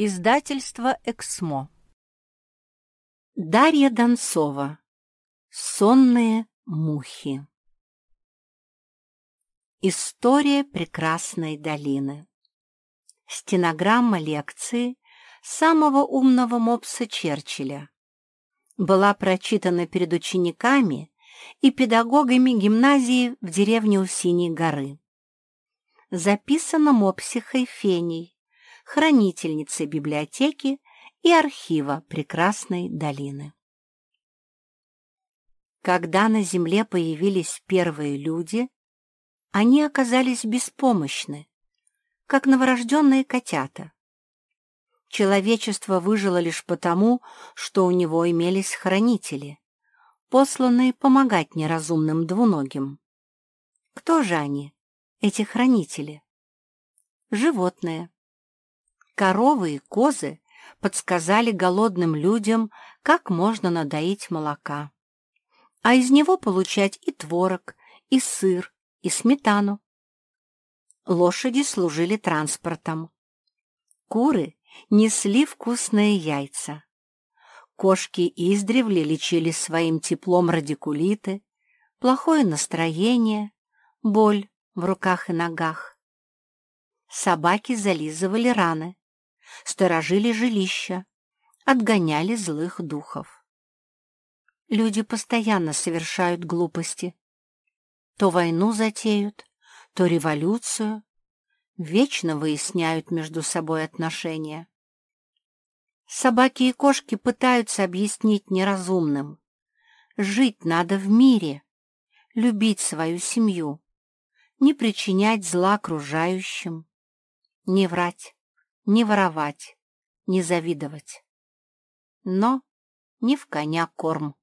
Издательство «Эксмо». Дарья Донцова. Сонные мухи. История прекрасной долины. Стенограмма лекции самого умного мопса Черчилля была прочитана перед учениками и педагогами гимназии в деревне у Синей горы. Записана мопсихой Феней, хранительницей библиотеки и архива прекрасной долины. Когда на Земле появились первые люди, они оказались беспомощны, как новорожденные котята. Человечество выжило лишь потому, что у него имелись хранители, посланные помогать неразумным двуногим. Кто же они, эти хранители? Животные. Коровы и козы подсказали голодным людям, как можно надоить молока, а из него получать и творог, и сыр, и сметану. Лошади служили транспортом. Куры несли вкусные яйца. Кошки издревле лечили своим теплом радикулиты, плохое настроение, боль в руках и ногах. Собаки зализывали раны, сторожили жилища, отгоняли злых духов. Люди постоянно совершают глупости. То войну затеют, то революцию, вечно выясняют между собой отношения. Собаки и кошки пытаются объяснить неразумным. Жить надо в мире, любить свою семью, не причинять зла окружающим, не врать не воровать, не завидовать. Но не в коня корм.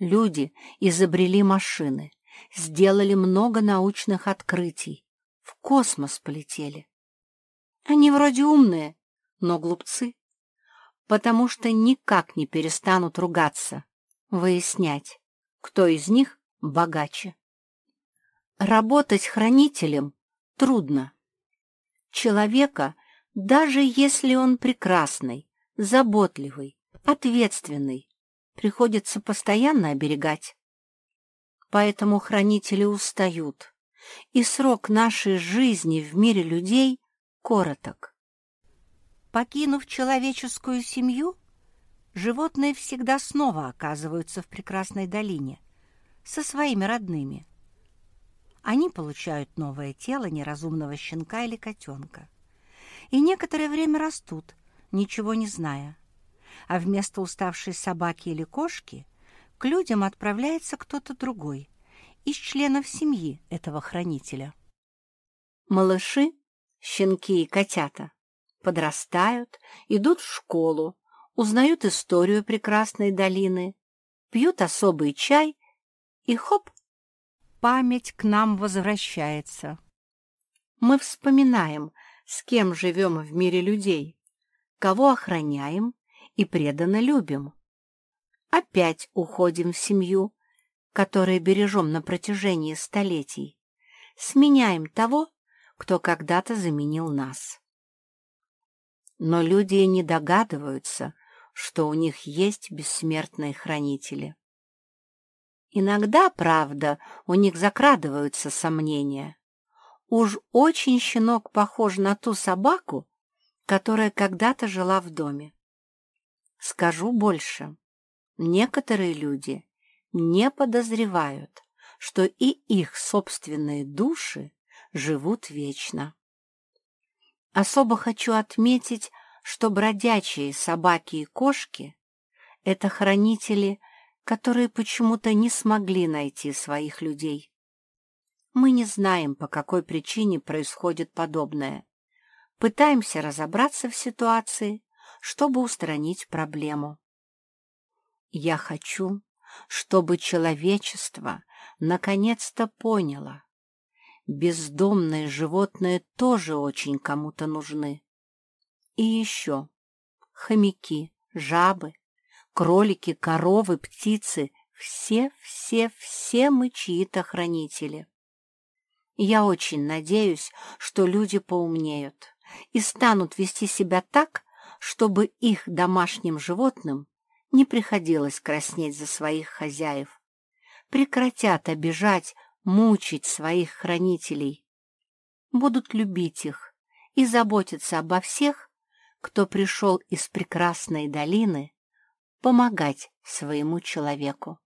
Люди изобрели машины, сделали много научных открытий, в космос полетели. Они вроде умные, но глупцы, потому что никак не перестанут ругаться, выяснять, кто из них богаче. Работать хранителем трудно. Человека даже если он прекрасный, заботливый, ответственный, приходится постоянно оберегать. Поэтому хранители устают, и срок нашей жизни в мире людей короток. Покинув человеческую семью, животные всегда снова оказываются в прекрасной долине со своими родными. Они получают новое тело неразумного щенка или котенка и некоторое время растут, ничего не зная. А вместо уставшей собаки или кошки к людям отправляется кто-то другой, из членов семьи этого хранителя. Малыши, щенки и котята подрастают, идут в школу, узнают историю прекрасной долины, пьют особый чай, и хоп, память к нам возвращается. Мы вспоминаем, с кем живем в мире людей, кого охраняем и преданно любим. Опять уходим в семью, которую бережем на протяжении столетий, сменяем того, кто когда-то заменил нас. Но люди не догадываются, что у них есть бессмертные хранители. Иногда, правда, у них закрадываются сомнения. Уж очень щенок похож на ту собаку, которая когда-то жила в доме. Скажу больше. Некоторые люди не подозревают, что и их собственные души живут вечно. Особо хочу отметить, что бродячие собаки и кошки — это хранители, которые почему-то не смогли найти своих людей. Мы не знаем, по какой причине происходит подобное. Пытаемся разобраться в ситуации, чтобы устранить проблему. Я хочу, чтобы человечество наконец-то поняло. Бездомные животные тоже очень кому-то нужны. И еще хомяки, жабы, кролики, коровы, птицы — все-все-все мы чьи-то хранители. Я очень надеюсь, что люди поумнеют, и станут вести себя так, чтобы их домашним животным не приходилось краснеть за своих хозяев. Прекратят обижать, мучить своих хранителей. Будут любить их и заботиться обо всех, кто пришел из прекрасной долины помогать своему человеку.